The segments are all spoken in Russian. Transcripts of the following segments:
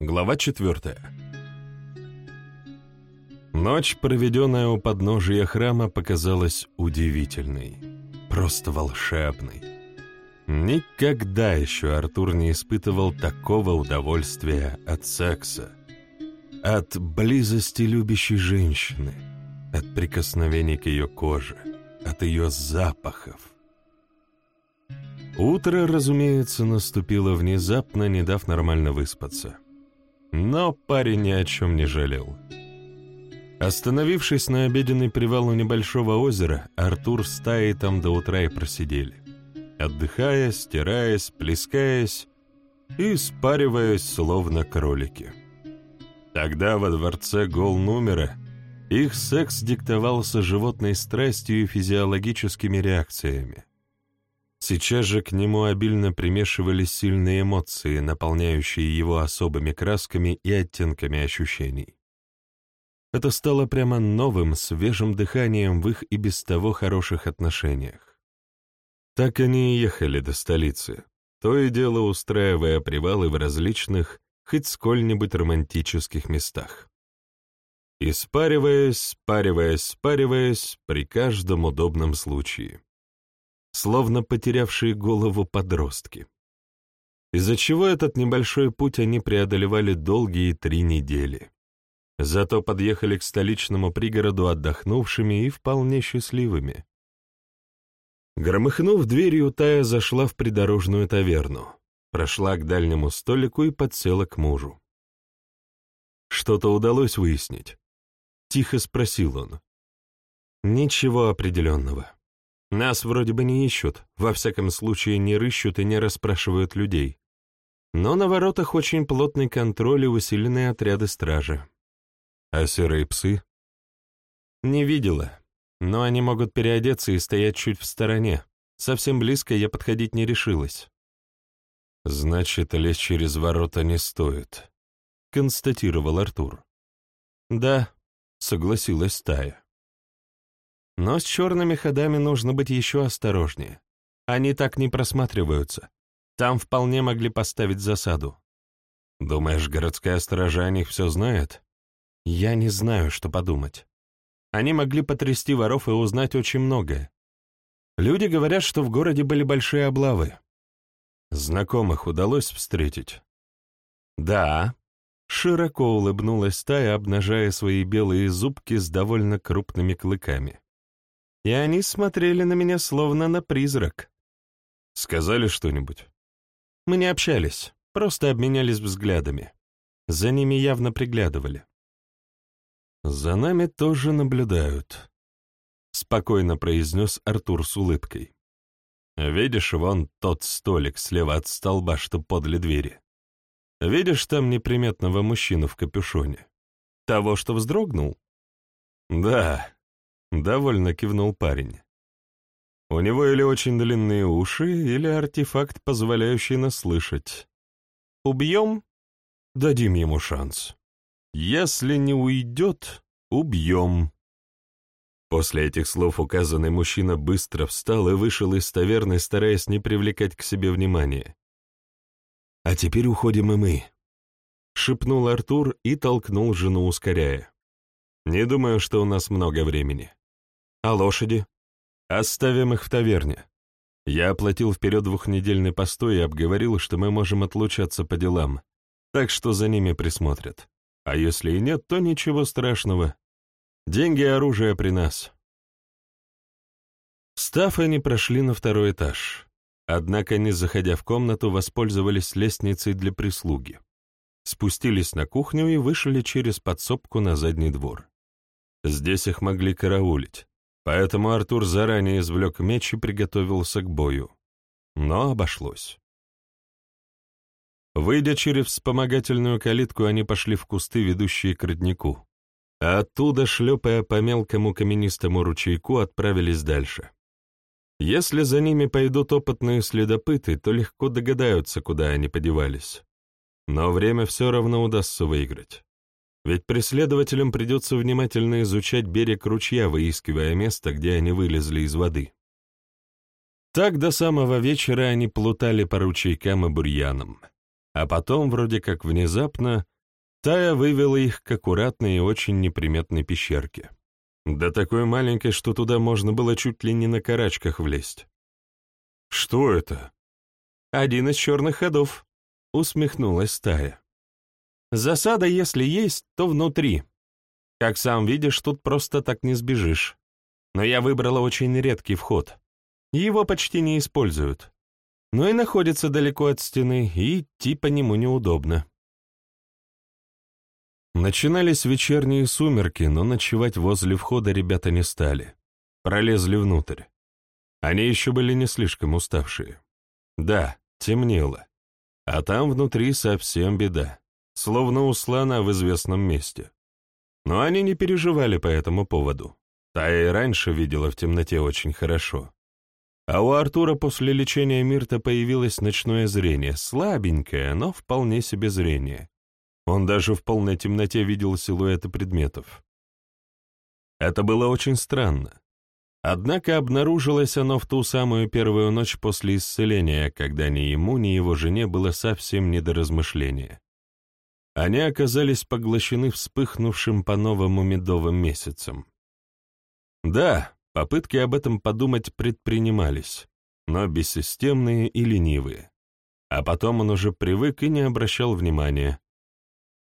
Глава четвертая. Ночь, проведенная у подножия храма, показалась удивительной, просто волшебной. Никогда еще Артур не испытывал такого удовольствия от секса, от близости любящей женщины, от прикосновений к ее коже, от ее запахов. Утро, разумеется, наступило внезапно, не дав нормально выспаться. Но парень ни о чем не жалел. Остановившись на обеденный привал у небольшого озера, Артур с Таей там до утра и просидели, отдыхая, стираясь, плескаясь и спариваясь, словно кролики. Тогда во дворце гол-номера их секс диктовался животной страстью и физиологическими реакциями. Сейчас же к нему обильно примешивались сильные эмоции, наполняющие его особыми красками и оттенками ощущений. Это стало прямо новым, свежим дыханием в их и без того хороших отношениях. Так они и ехали до столицы, то и дело устраивая привалы в различных, хоть сколь-нибудь романтических местах. И спариваясь, спариваясь, спариваясь при каждом удобном случае словно потерявшие голову подростки. Из-за чего этот небольшой путь они преодолевали долгие три недели. Зато подъехали к столичному пригороду отдохнувшими и вполне счастливыми. Громыхнув дверью, Тая зашла в придорожную таверну, прошла к дальнему столику и подсела к мужу. «Что-то удалось выяснить?» — тихо спросил он. «Ничего определенного. Нас вроде бы не ищут, во всяком случае не рыщут и не расспрашивают людей. Но на воротах очень плотный контроль и усиленные отряды стражи. А серые псы? Не видела, но они могут переодеться и стоять чуть в стороне. Совсем близко я подходить не решилась. Значит, лезть через ворота не стоит, констатировал Артур. Да, согласилась Тая. Но с черными ходами нужно быть еще осторожнее. Они так не просматриваются. Там вполне могли поставить засаду. Думаешь, городская сторожа о них все знает? Я не знаю, что подумать. Они могли потрясти воров и узнать очень многое. Люди говорят, что в городе были большие облавы. Знакомых удалось встретить? Да. Широко улыбнулась Тая, обнажая свои белые зубки с довольно крупными клыками и они смотрели на меня словно на призрак. Сказали что-нибудь? Мы не общались, просто обменялись взглядами. За ними явно приглядывали. «За нами тоже наблюдают», — спокойно произнес Артур с улыбкой. «Видишь, вон тот столик слева от столба, что подле двери. Видишь там неприметного мужчину в капюшоне? Того, что вздрогнул?» «Да, — довольно кивнул парень. «У него или очень длинные уши, или артефакт, позволяющий нас слышать. Убьем? Дадим ему шанс. Если не уйдет, убьем». После этих слов указанный мужчина быстро встал и вышел из таверны, стараясь не привлекать к себе внимания. «А теперь уходим и мы», — шепнул Артур и толкнул жену, ускоряя. «Не думаю, что у нас много времени. А лошади? Оставим их в таверне. Я оплатил вперед двухнедельный постой и обговорил, что мы можем отлучаться по делам, так что за ними присмотрят. А если и нет, то ничего страшного. Деньги и оружие при нас. Встав, они прошли на второй этаж. Однако, не заходя в комнату, воспользовались лестницей для прислуги. Спустились на кухню и вышли через подсобку на задний двор. Здесь их могли караулить. Поэтому Артур заранее извлек меч и приготовился к бою. Но обошлось. Выйдя через вспомогательную калитку, они пошли в кусты, ведущие к роднику. А оттуда, шлепая по мелкому каменистому ручейку, отправились дальше. Если за ними пойдут опытные следопыты, то легко догадаются, куда они подевались. Но время все равно удастся выиграть. Ведь преследователям придется внимательно изучать берег ручья, выискивая место, где они вылезли из воды. Так до самого вечера они плутали по ручейкам и бурьянам. А потом, вроде как внезапно, Тая вывела их к аккуратной и очень неприметной пещерке. Да такой маленькой, что туда можно было чуть ли не на карачках влезть. «Что это?» «Один из черных ходов», — усмехнулась Тая. «Засада, если есть, то внутри. Как сам видишь, тут просто так не сбежишь. Но я выбрала очень редкий вход. Его почти не используют. Но и находится далеко от стены, и идти по нему неудобно. Начинались вечерние сумерки, но ночевать возле входа ребята не стали. Пролезли внутрь. Они еще были не слишком уставшие. Да, темнело. А там внутри совсем беда. Словно у слона в известном месте. Но они не переживали по этому поводу. Та и раньше видела в темноте очень хорошо. А у Артура после лечения Мирта появилось ночное зрение, слабенькое, но вполне себе зрение. Он даже в полной темноте видел силуэты предметов. Это было очень странно. Однако обнаружилось оно в ту самую первую ночь после исцеления, когда ни ему, ни его жене было совсем не до размышления. Они оказались поглощены вспыхнувшим по-новому медовым месяцем. Да, попытки об этом подумать предпринимались, но бессистемные и ленивые. А потом он уже привык и не обращал внимания,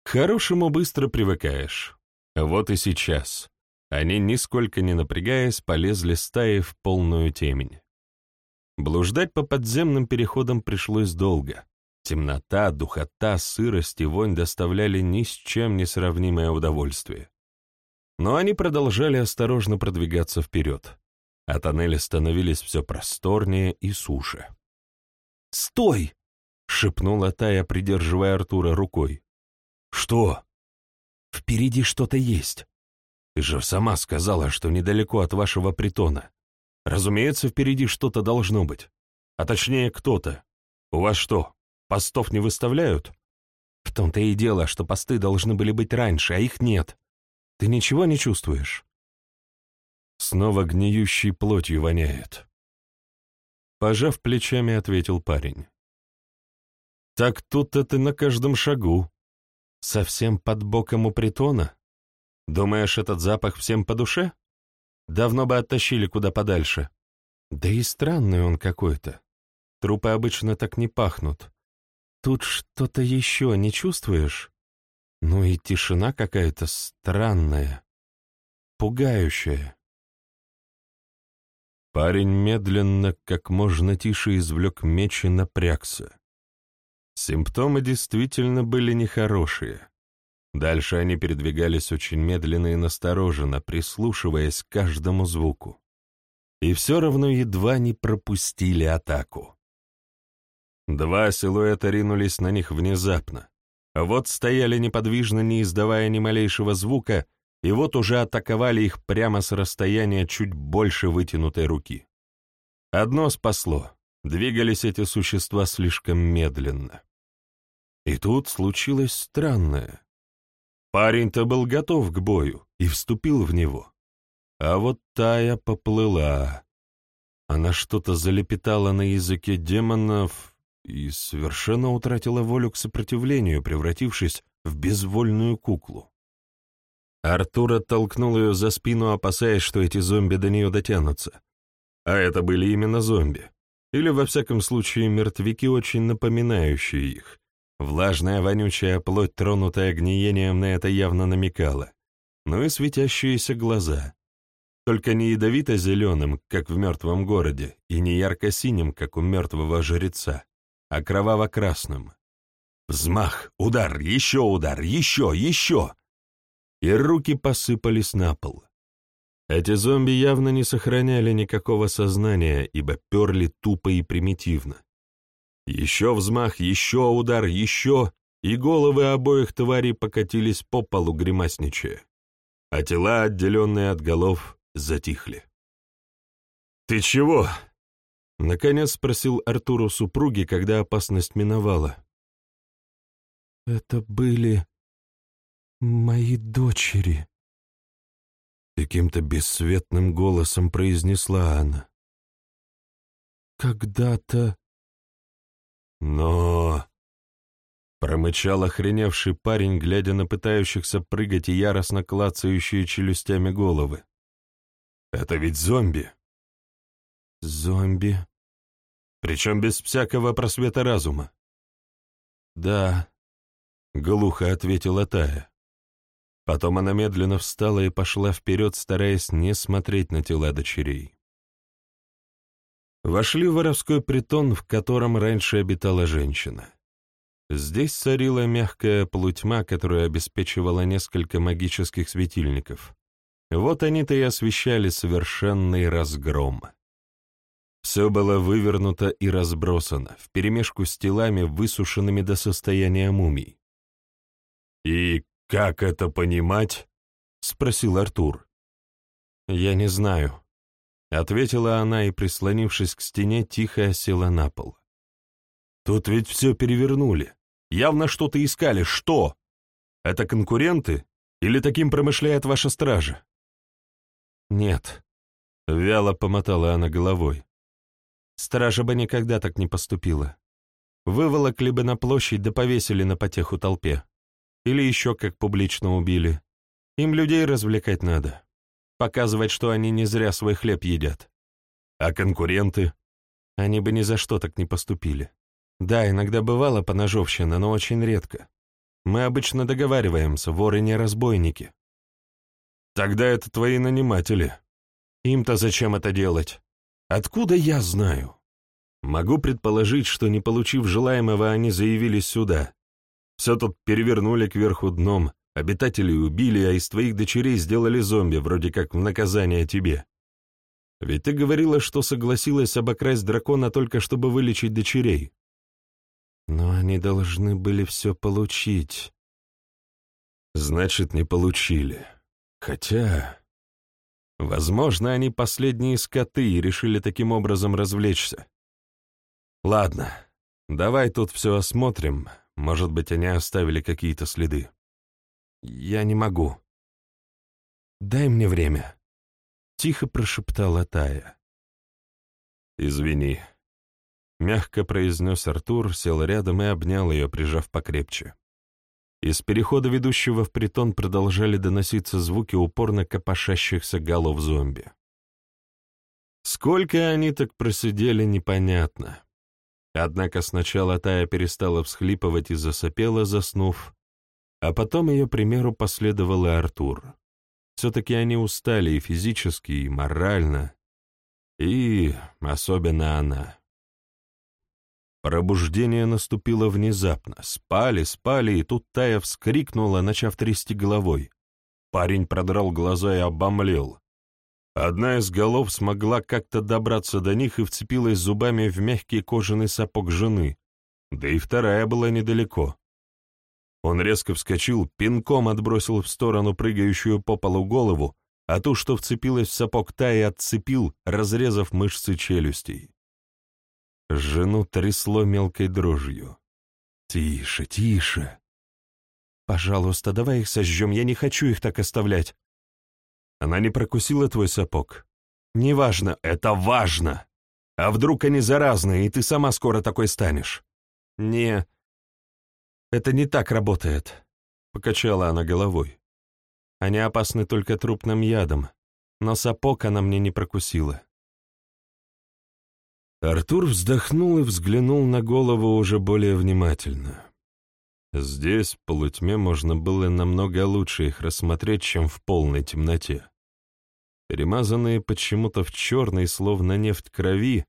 к хорошему быстро привыкаешь. Вот и сейчас. Они, нисколько не напрягаясь, полезли стаи в полную темень. Блуждать по подземным переходам пришлось долго. Темнота, духота, сырость и вонь доставляли ни с чем не сравнимое удовольствие. Но они продолжали осторожно продвигаться вперед, а тоннели становились все просторнее и суше. «Стой!» — шепнула Тая, придерживая Артура рукой. «Что?» «Впереди что-то есть. Ты же сама сказала, что недалеко от вашего притона. Разумеется, впереди что-то должно быть. А точнее, кто-то. У вас что, постов не выставляют?» «В том-то и дело, что посты должны были быть раньше, а их нет. Ты ничего не чувствуешь?» Снова гниющей плотью воняет. Пожав плечами, ответил парень. «Так тут это на каждом шагу. Совсем под боком у притона? Думаешь, этот запах всем по душе? Давно бы оттащили куда подальше. Да и странный он какой-то. Трупы обычно так не пахнут. Тут что-то еще не чувствуешь? Ну и тишина какая-то странная, пугающая. Парень медленно, как можно тише извлек меч и напрягся. Симптомы действительно были нехорошие. Дальше они передвигались очень медленно и настороженно, прислушиваясь к каждому звуку. И все равно едва не пропустили атаку. Два силуэта ринулись на них внезапно. Вот стояли неподвижно, не издавая ни малейшего звука, и вот уже атаковали их прямо с расстояния чуть больше вытянутой руки. Одно спасло. Двигались эти существа слишком медленно. И тут случилось странное. Парень-то был готов к бою и вступил в него. А вот Тая поплыла. Она что-то залепетала на языке демонов и совершенно утратила волю к сопротивлению, превратившись в безвольную куклу. Артур оттолкнул ее за спину, опасаясь, что эти зомби до нее дотянутся. А это были именно зомби или, во всяком случае, мертвяки, очень напоминающие их. Влажная вонючая плоть, тронутая гниением, на это явно намекала. Ну и светящиеся глаза. Только не ядовито-зеленым, как в мертвом городе, и не ярко-синим, как у мертвого жреца, а кроваво-красным. Взмах, удар, еще удар, еще, еще! И руки посыпались на пол. Эти зомби явно не сохраняли никакого сознания, ибо перли тупо и примитивно. Еще взмах, еще удар, еще, и головы обоих тварей покатились по полу гримасничая, а тела, отделенные от голов, затихли. «Ты чего?» — наконец спросил Артуру супруги, когда опасность миновала. «Это были мои дочери», Каким-то бесцветным голосом произнесла она. «Когда-то...» «Но...» Промычал охреневший парень, глядя на пытающихся прыгать и яростно клацающие челюстями головы. «Это ведь зомби!» «Зомби?» «Причем без всякого просвета разума». «Да», — глухо ответила Тая. Потом она медленно встала и пошла вперед, стараясь не смотреть на тела дочерей. Вошли в воровской притон, в котором раньше обитала женщина. Здесь царила мягкая полутьма, которая обеспечивала несколько магических светильников. Вот они-то и освещали совершенный разгром. Все было вывернуто и разбросано, вперемешку с телами, высушенными до состояния мумий. «И как это понимать?» — спросил Артур. «Я не знаю», — ответила она и, прислонившись к стене, тихо осела на пол. «Тут ведь все перевернули. Явно что-то искали. Что? Это конкуренты? Или таким промышляет ваша стража?» «Нет», — вяло помотала она головой. «Стража бы никогда так не поступила. Выволокли бы на площадь да повесили на потеху толпе. Или еще как публично убили. Им людей развлекать надо. Показывать, что они не зря свой хлеб едят. А конкуренты? Они бы ни за что так не поступили. Да, иногда бывало поножовщина, но очень редко. Мы обычно договариваемся, воры не разбойники. Тогда это твои наниматели. Им-то зачем это делать? Откуда я знаю? Могу предположить, что, не получив желаемого, они заявились сюда. Все тут перевернули кверху дном, обитателей убили, а из твоих дочерей сделали зомби, вроде как в наказание тебе. Ведь ты говорила, что согласилась обокрасть дракона только чтобы вылечить дочерей. Но они должны были все получить. Значит, не получили. Хотя... Возможно, они последние скоты и решили таким образом развлечься. Ладно, давай тут все осмотрим. Может быть, они оставили какие-то следы. Я не могу. Дай мне время. Тихо прошептала Тая. Извини. Мягко произнес Артур, сел рядом и обнял ее, прижав покрепче. Из перехода, ведущего в притон, продолжали доноситься звуки упорно копошащихся голов зомби. Сколько они так просидели, непонятно. Однако сначала Тая перестала всхлипывать и засопела, заснув, а потом ее примеру последовал и Артур. Все-таки они устали и физически, и морально, и особенно она. Пробуждение наступило внезапно. Спали, спали, и тут Тая вскрикнула, начав трясти головой. Парень продрал глаза и обомлел. Одна из голов смогла как-то добраться до них и вцепилась зубами в мягкий кожаный сапог жены, да и вторая была недалеко. Он резко вскочил, пинком отбросил в сторону прыгающую по полу голову, а ту, что вцепилась в сапог Таи, отцепил, разрезав мышцы челюстей. Жену трясло мелкой дрожью. «Тише, тише!» «Пожалуйста, давай их сожжем, я не хочу их так оставлять». «Она не прокусила твой сапог?» «Неважно, это важно! А вдруг они заразные, и ты сама скоро такой станешь?» «Не, это не так работает», — покачала она головой. «Они опасны только трупным ядом, но сапог она мне не прокусила». Артур вздохнул и взглянул на голову уже более внимательно. Здесь, в полутьме, можно было намного лучше их рассмотреть, чем в полной темноте. Перемазанные почему-то в черный, словно нефть крови,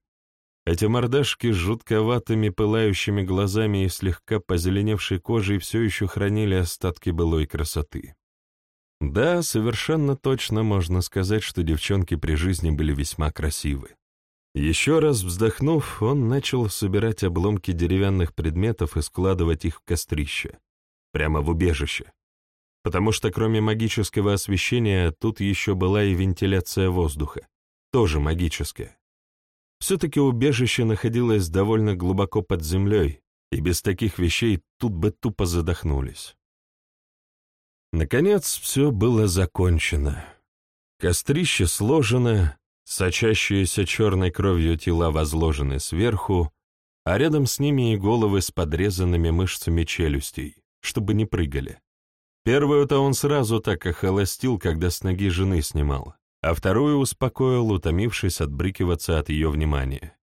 эти мордашки с жутковатыми пылающими глазами и слегка позеленевшей кожей все еще хранили остатки былой красоты. Да, совершенно точно можно сказать, что девчонки при жизни были весьма красивы. Еще раз вздохнув, он начал собирать обломки деревянных предметов и складывать их в кострище, прямо в убежище. Потому что кроме магического освещения тут еще была и вентиляция воздуха, тоже магическая. Все-таки убежище находилось довольно глубоко под землей, и без таких вещей тут бы тупо задохнулись. Наконец, все было закончено. Кострище сложено, Сочащиеся черной кровью тела возложены сверху, а рядом с ними и головы с подрезанными мышцами челюстей, чтобы не прыгали. Первую-то он сразу так охолостил, когда с ноги жены снимал, а вторую успокоил, утомившись отбрыкиваться от ее внимания.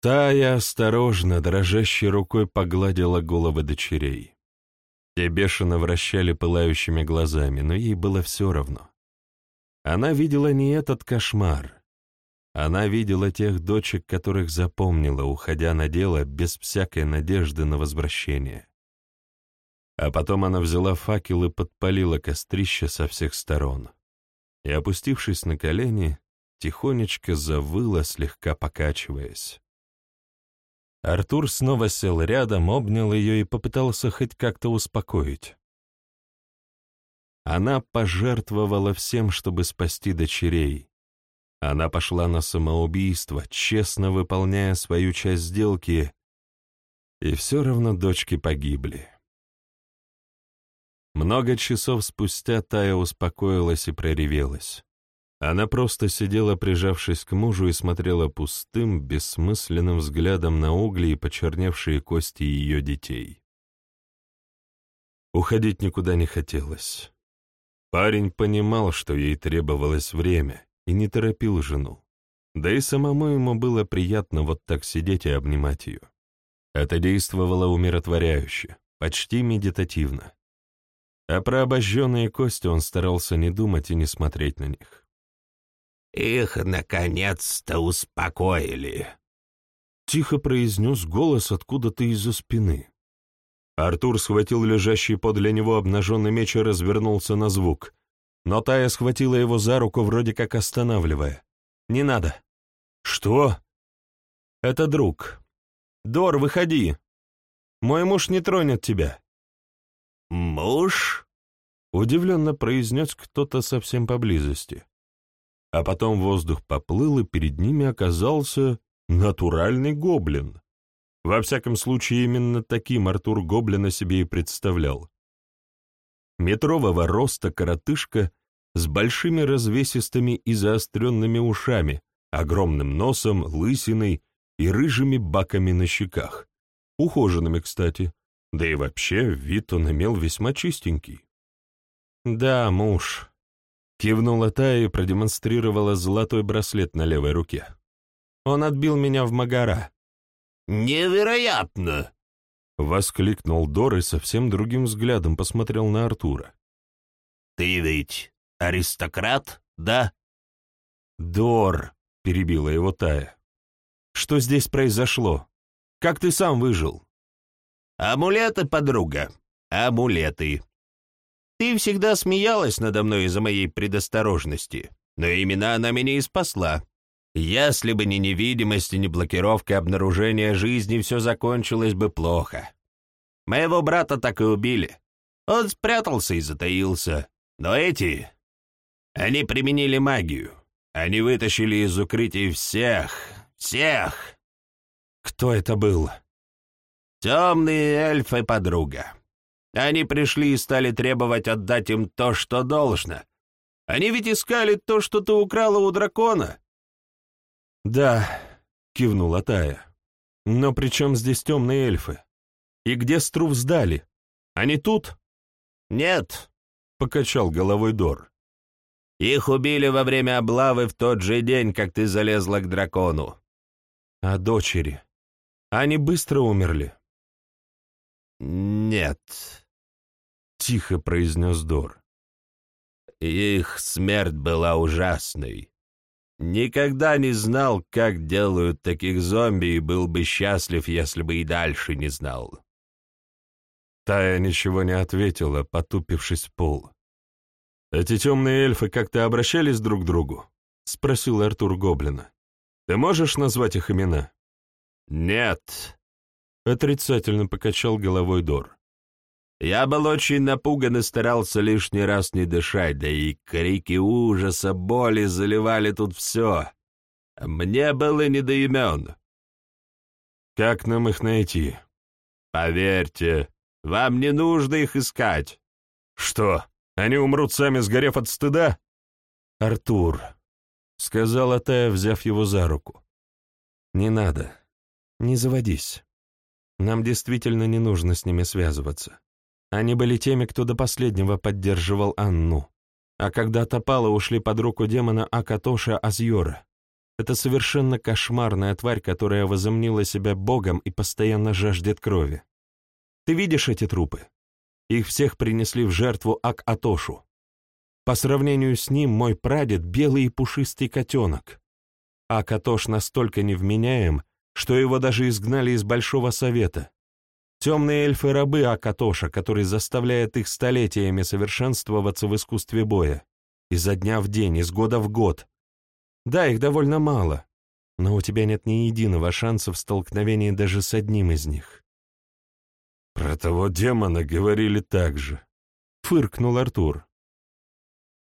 Тая осторожно, дрожащей рукой погладила головы дочерей. Те бешено вращали пылающими глазами, но ей было все равно. Она видела не этот кошмар. Она видела тех дочек, которых запомнила, уходя на дело без всякой надежды на возвращение. А потом она взяла факел и подпалила кострище со всех сторон. И, опустившись на колени, тихонечко завыла, слегка покачиваясь. Артур снова сел рядом, обнял ее и попытался хоть как-то успокоить. Она пожертвовала всем, чтобы спасти дочерей. Она пошла на самоубийство, честно выполняя свою часть сделки, и все равно дочки погибли. Много часов спустя Тая успокоилась и проревелась. Она просто сидела, прижавшись к мужу, и смотрела пустым, бессмысленным взглядом на угли и почерневшие кости ее детей. Уходить никуда не хотелось. Парень понимал, что ей требовалось время, и не торопил жену. Да и самому ему было приятно вот так сидеть и обнимать ее. Это действовало умиротворяюще, почти медитативно. А про обожженные кости он старался не думать и не смотреть на них. «Их, наконец-то, успокоили!» Тихо произнес голос откуда-то из-за спины. Артур схватил лежащий подле него обнаженный меч и развернулся на звук. Но Тая схватила его за руку, вроде как останавливая. «Не надо». «Что?» «Это друг. Дор, выходи. Мой муж не тронет тебя». «Муж?» — удивленно произнес кто-то совсем поблизости а потом воздух поплыл, и перед ними оказался натуральный гоблин. Во всяком случае, именно таким Артур гоблина себе и представлял. Метрового роста коротышка с большими развесистыми и заостренными ушами, огромным носом, лысиной и рыжими баками на щеках. Ухоженными, кстати. Да и вообще, вид он имел весьма чистенький. Да, муж, Кивнула та и продемонстрировала золотой браслет на левой руке. Он отбил меня в Магара. «Невероятно!» — воскликнул Дор и совсем другим взглядом посмотрел на Артура. «Ты ведь аристократ, да?» «Дор!» — перебила его Тая. «Что здесь произошло? Как ты сам выжил?» «Амулеты, подруга, амулеты. Ты всегда смеялась надо мной из-за моей предосторожности, но именно она меня и спасла. Если бы не невидимость и не блокировка обнаружения жизни, все закончилось бы плохо. Моего брата так и убили. Он спрятался и затаился. Но эти... Они применили магию. Они вытащили из укрытий всех, всех. Кто это был? Темные эльфы, подруга. Они пришли и стали требовать отдать им то, что должно. Они ведь искали то, что ты украла у дракона». «Да», — кивнула Тая. «Но при чем здесь темные эльфы? И где Струв сдали? Они тут?» «Нет», — покачал головой Дор. «Их убили во время облавы в тот же день, как ты залезла к дракону». «А дочери? Они быстро умерли?» «Нет», — тихо произнес Дор. «Их смерть была ужасной. Никогда не знал, как делают таких зомби, и был бы счастлив, если бы и дальше не знал». Тая ничего не ответила, потупившись в пол. «Эти темные эльфы как-то обращались друг к другу?» — спросил Артур Гоблина. «Ты можешь назвать их имена?» «Нет», Отрицательно покачал головой Дор. Я был очень напуган и старался лишний раз не дышать, да и крики ужаса, боли заливали тут все. Мне было не до имен. Как нам их найти? Поверьте, вам не нужно их искать. Что, они умрут сами, сгорев от стыда? Артур, — сказала Тая, взяв его за руку. Не надо. Не заводись. Нам действительно не нужно с ними связываться. Они были теми, кто до последнего поддерживал Анну. А когда Топала ушли под руку демона Акатоша Азьора. Это совершенно кошмарная тварь, которая возомнила себя богом и постоянно жаждет крови. Ты видишь эти трупы? Их всех принесли в жертву Ак-Атошу. По сравнению с ним мой прадед — белый и пушистый котенок. Ак-Атош настолько невменяем, что его даже изгнали из Большого Совета. Темные эльфы-рабы Акатоша, который заставляет их столетиями совершенствоваться в искусстве боя. Изо дня в день, из года в год. Да, их довольно мало, но у тебя нет ни единого шанса в столкновении даже с одним из них. «Про того демона говорили так же», — фыркнул Артур.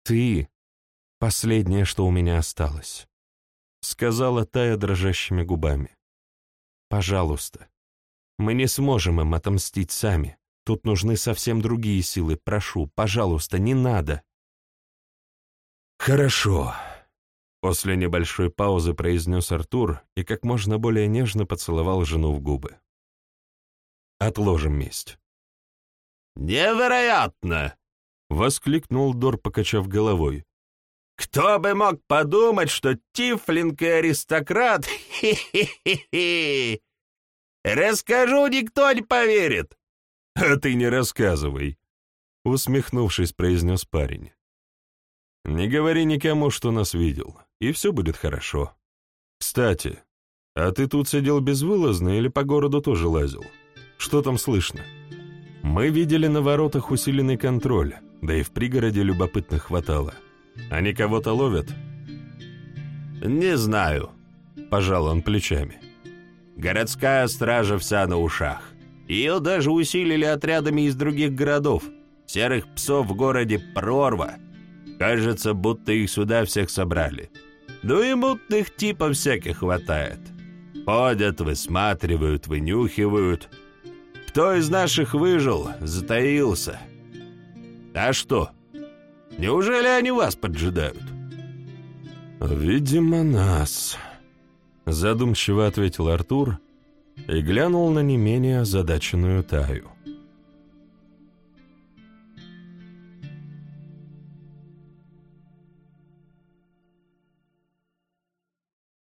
«Ты — последнее, что у меня осталось», — сказала Тая дрожащими губами. «Пожалуйста, мы не сможем им отомстить сами. Тут нужны совсем другие силы. Прошу, пожалуйста, не надо. Хорошо. После небольшой паузы произнес Артур и как можно более нежно поцеловал жену в губы. Отложим месть. «Невероятно!» — воскликнул Дор, покачав головой. «Кто бы мог подумать, что Тифлинг и аристократ... Хи-хи-хи-хи! Расскажу, никто не поверит. А ты не рассказывай, усмехнувшись, произнес парень. Не говори никому, что нас видел, и все будет хорошо. Кстати, а ты тут сидел безвылазно или по городу тоже лазил? Что там слышно? Мы видели на воротах усиленный контроль, да и в пригороде любопытных хватало. Они кого-то ловят? Не знаю, пожал он плечами. Городская стража вся на ушах. Ее даже усилили отрядами из других городов. Серых псов в городе прорва. Кажется, будто их сюда всех собрали. Ну и мутных типов всяких хватает. Ходят, высматривают, вынюхивают. Кто из наших выжил, затаился. А что? Неужели они вас поджидают? Видимо, нас задумчиво ответил Артур и глянул на не менее озадаченную Таю.